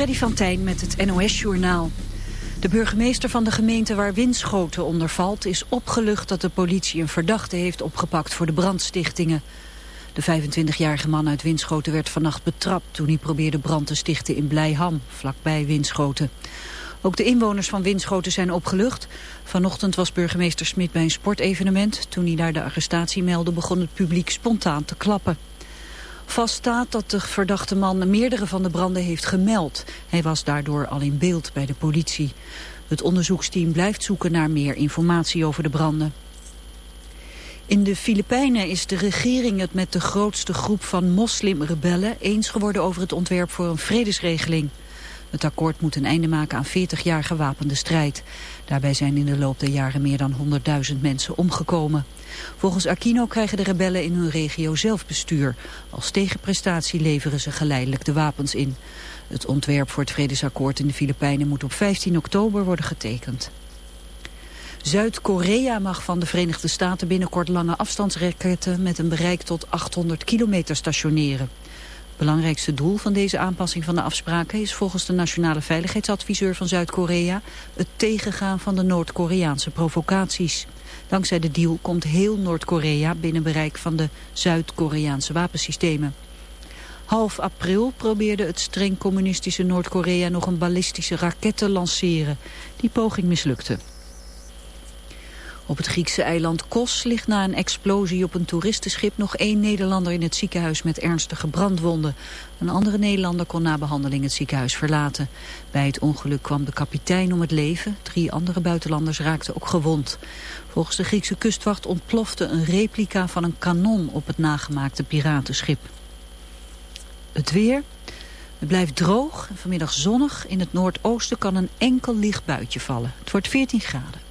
Freddy van Tijn met het NOS-journaal. De burgemeester van de gemeente waar Winschoten onder valt... is opgelucht dat de politie een verdachte heeft opgepakt voor de brandstichtingen. De 25-jarige man uit Winschoten werd vannacht betrapt... toen hij probeerde brand te stichten in Blijham, vlakbij Winschoten. Ook de inwoners van Winschoten zijn opgelucht. Vanochtend was burgemeester Smit bij een sportevenement. Toen hij daar de arrestatie meldde begon het publiek spontaan te klappen. Vaststaat dat de verdachte man meerdere van de branden heeft gemeld. Hij was daardoor al in beeld bij de politie. Het onderzoeksteam blijft zoeken naar meer informatie over de branden. In de Filipijnen is de regering het met de grootste groep van moslimrebellen eens geworden over het ontwerp voor een vredesregeling. Het akkoord moet een einde maken aan 40 jaar gewapende strijd. Daarbij zijn in de loop der jaren meer dan 100.000 mensen omgekomen. Volgens Aquino krijgen de rebellen in hun regio zelfbestuur. Als tegenprestatie leveren ze geleidelijk de wapens in. Het ontwerp voor het vredesakkoord in de Filipijnen moet op 15 oktober worden getekend. Zuid-Korea mag van de Verenigde Staten binnenkort lange afstandsraketten met een bereik tot 800 kilometer stationeren belangrijkste doel van deze aanpassing van de afspraken is volgens de nationale veiligheidsadviseur van Zuid-Korea het tegengaan van de Noord-Koreaanse provocaties. Dankzij de deal komt heel Noord-Korea binnen bereik van de Zuid-Koreaanse wapensystemen. Half april probeerde het streng communistische Noord-Korea nog een ballistische raket te lanceren. Die poging mislukte. Op het Griekse eiland Kos ligt na een explosie op een toeristenschip nog één Nederlander in het ziekenhuis met ernstige brandwonden. Een andere Nederlander kon na behandeling het ziekenhuis verlaten. Bij het ongeluk kwam de kapitein om het leven. Drie andere buitenlanders raakten ook gewond. Volgens de Griekse kustwacht ontplofte een replica van een kanon op het nagemaakte piratenschip. Het weer... Het blijft droog en vanmiddag zonnig. In het noordoosten kan een enkel licht buitje vallen. Het wordt 14 graden.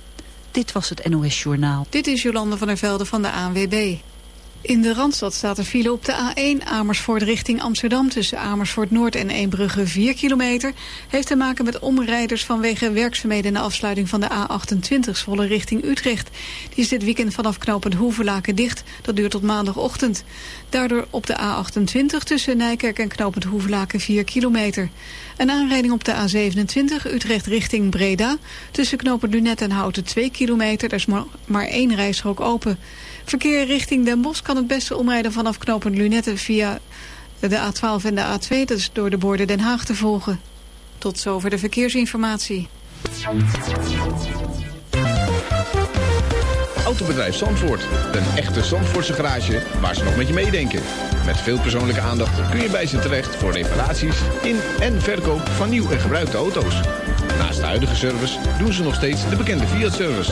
Dit was het NOS Journaal. Dit is Jolande van der Velde van de ANWB. In de Randstad staat er file op de A1 Amersfoort richting Amsterdam... tussen Amersfoort Noord en Eembrugge 4 kilometer. Heeft te maken met omrijders vanwege werkzaamheden... en de afsluiting van de A28 volle richting Utrecht. Die is dit weekend vanaf knooppunt Hoevelaken dicht. Dat duurt tot maandagochtend. Daardoor op de A28 tussen Nijkerk en knooppunt Hoevelaken 4 kilometer. Een aanrijding op de A27 Utrecht richting Breda. Tussen knooppunt Lunet en Houten 2 kilometer. Daar is maar één rijstrook open. Verkeer richting Den Bosch kan het beste omrijden vanaf knooppunt Lunette via de A12 en de A2. Dat is door de borden Den Haag te volgen. Tot zover de verkeersinformatie. Autobedrijf Zandvoort. Een echte Zandvoortse garage waar ze nog met je meedenken. Met veel persoonlijke aandacht kun je bij ze terecht voor reparaties in en verkoop van nieuw en gebruikte auto's. Naast de huidige service doen ze nog steeds de bekende Fiat-service.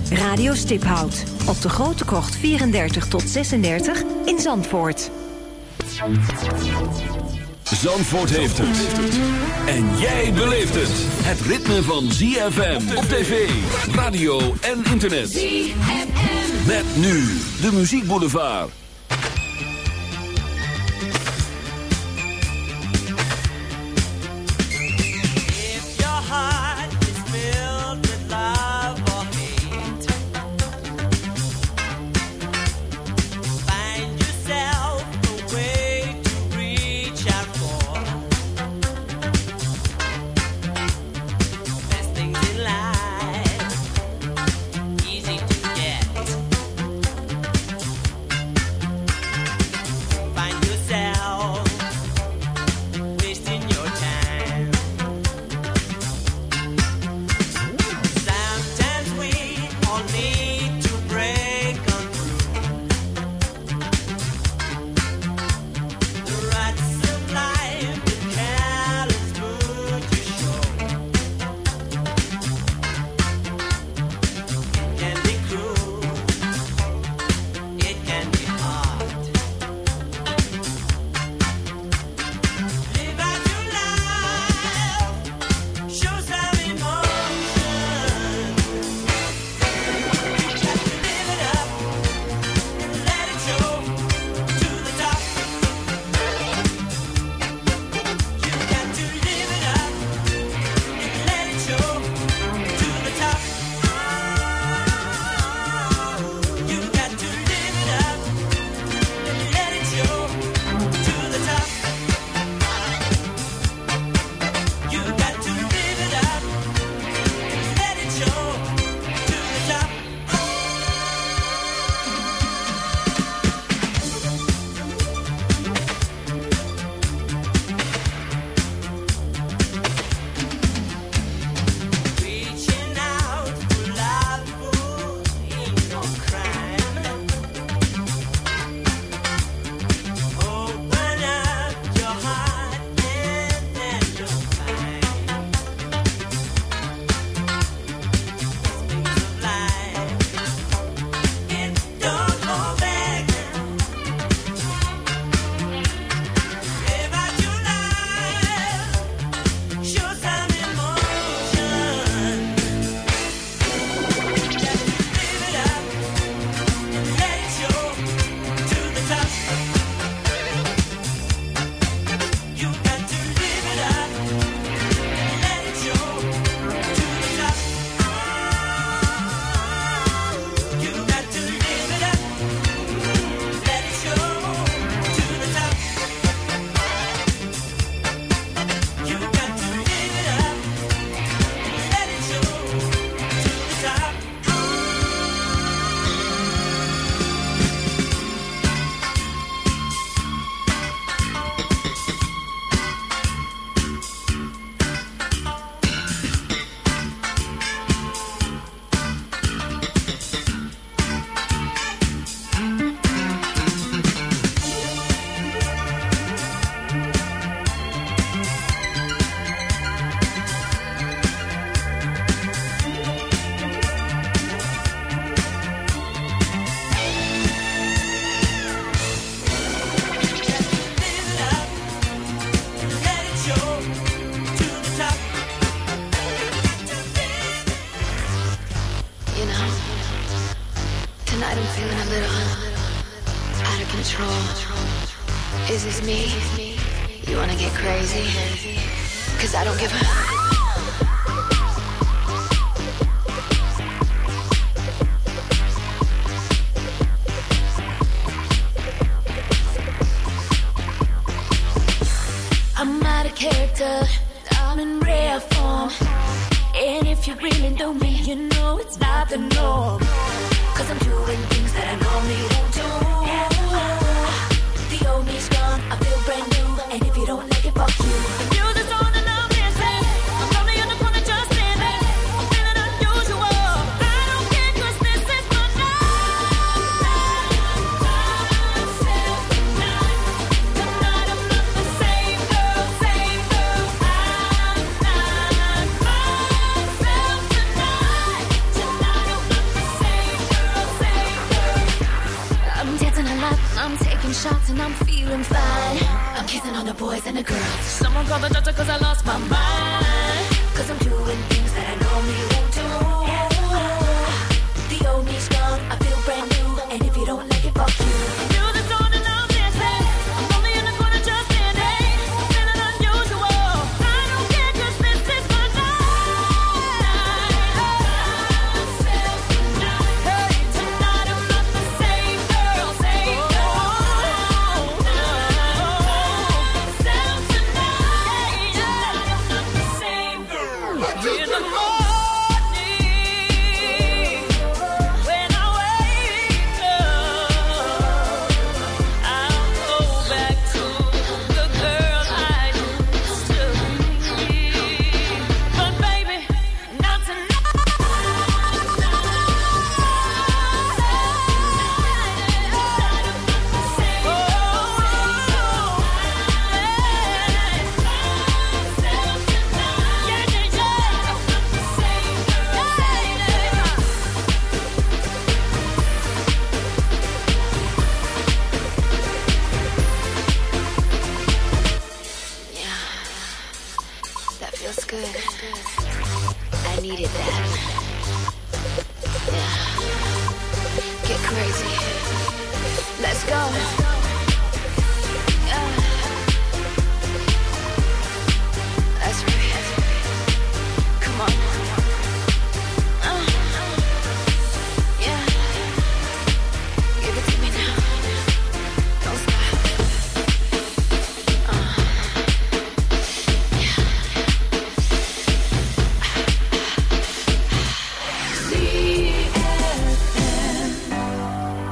Radio Stiphout op de Grote Krocht 34 tot 36 in Zandvoort. Zandvoort heeft het. En jij beleeft het. Het ritme van ZFM op tv, radio en internet. ZFM. Met nu de muziekboulevard. If cause I lost my mind.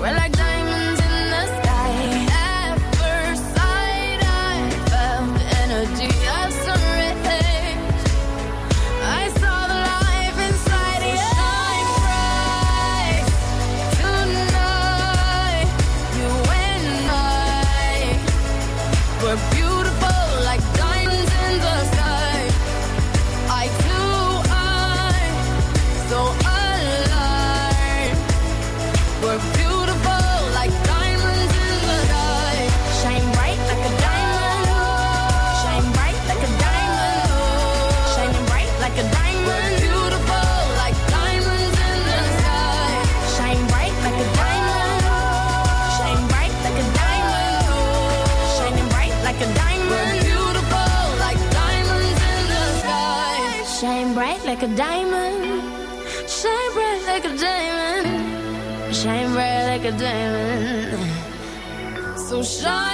We're like bright like a diamond. So shine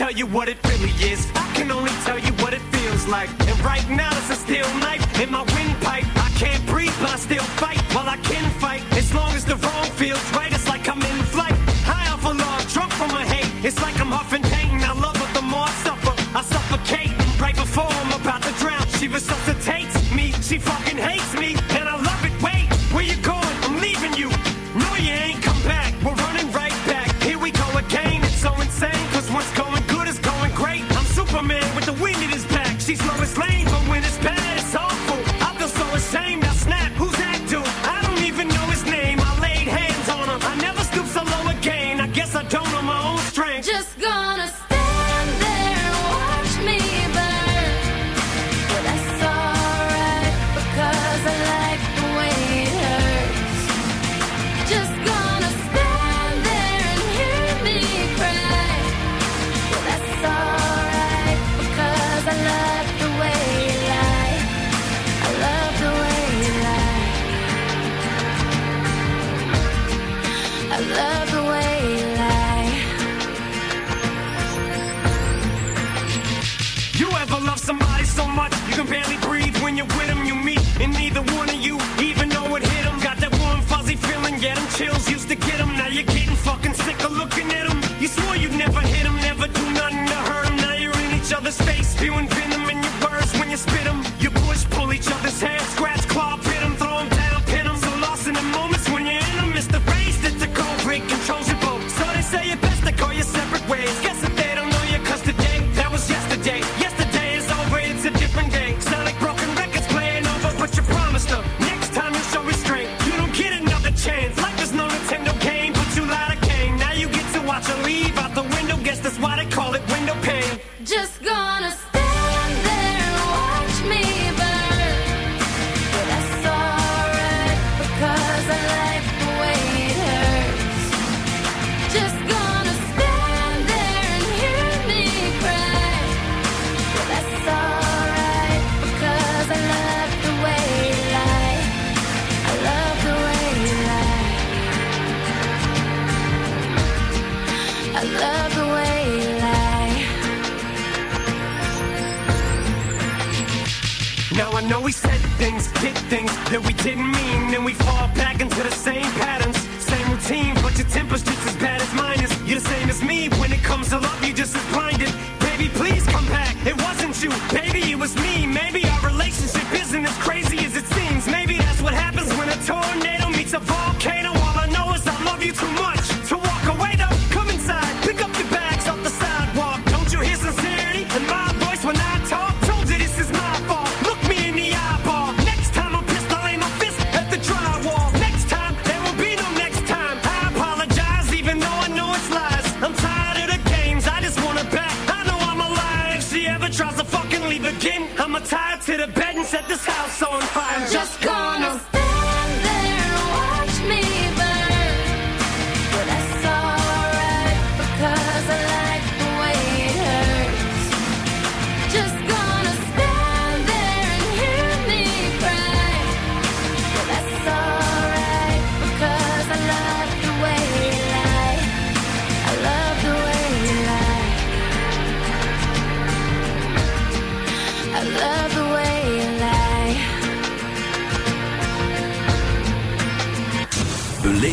tell you what it really is. I can only tell you what it feels like. And right now, there's a steel knife in my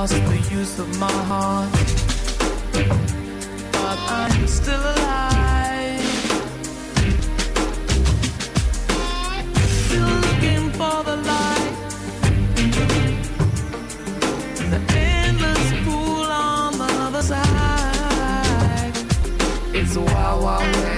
lost the use of my heart. But I'm still alive. Still looking for the light. The endless pool on the other side. It's a wild, wild way.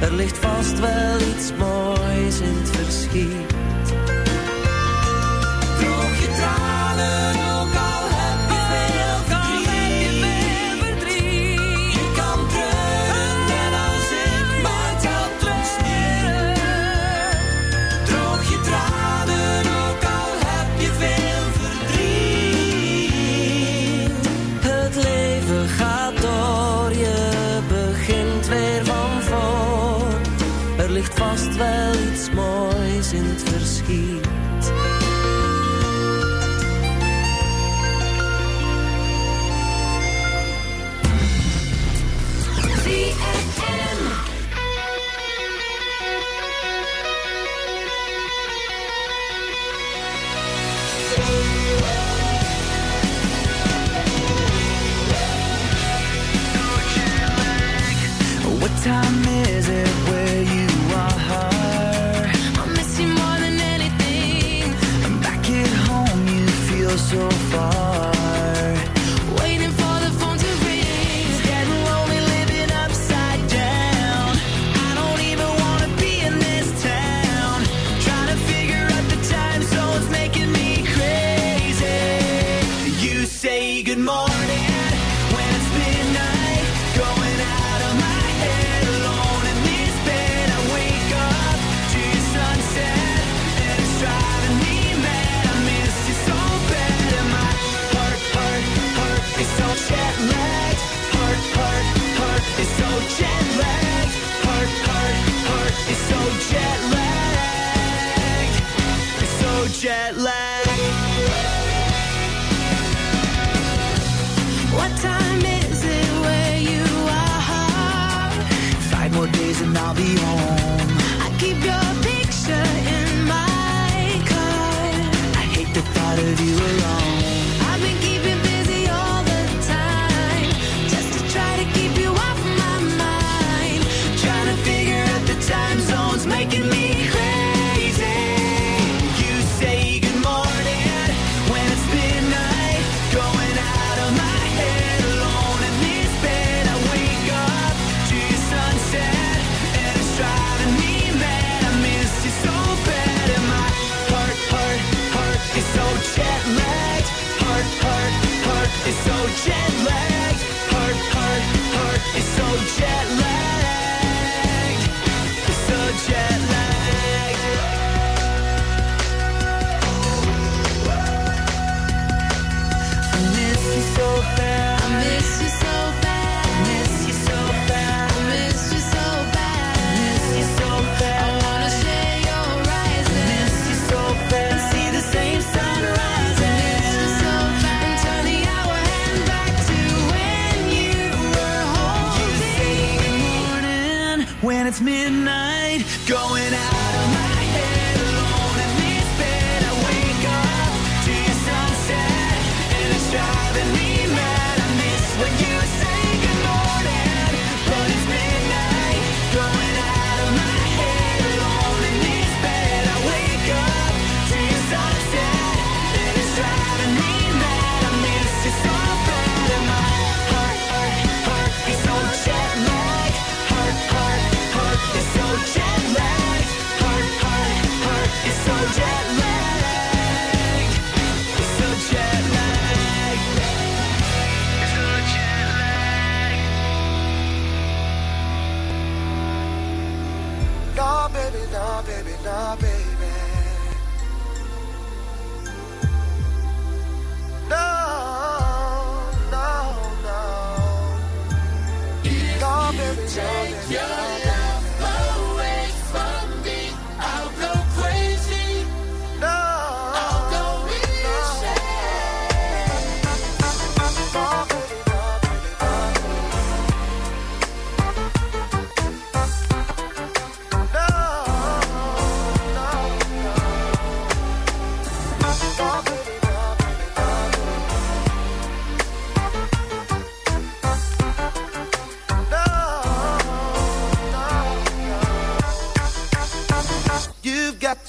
Er ligt vast wel iets moois in het verschiet.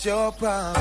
your problem.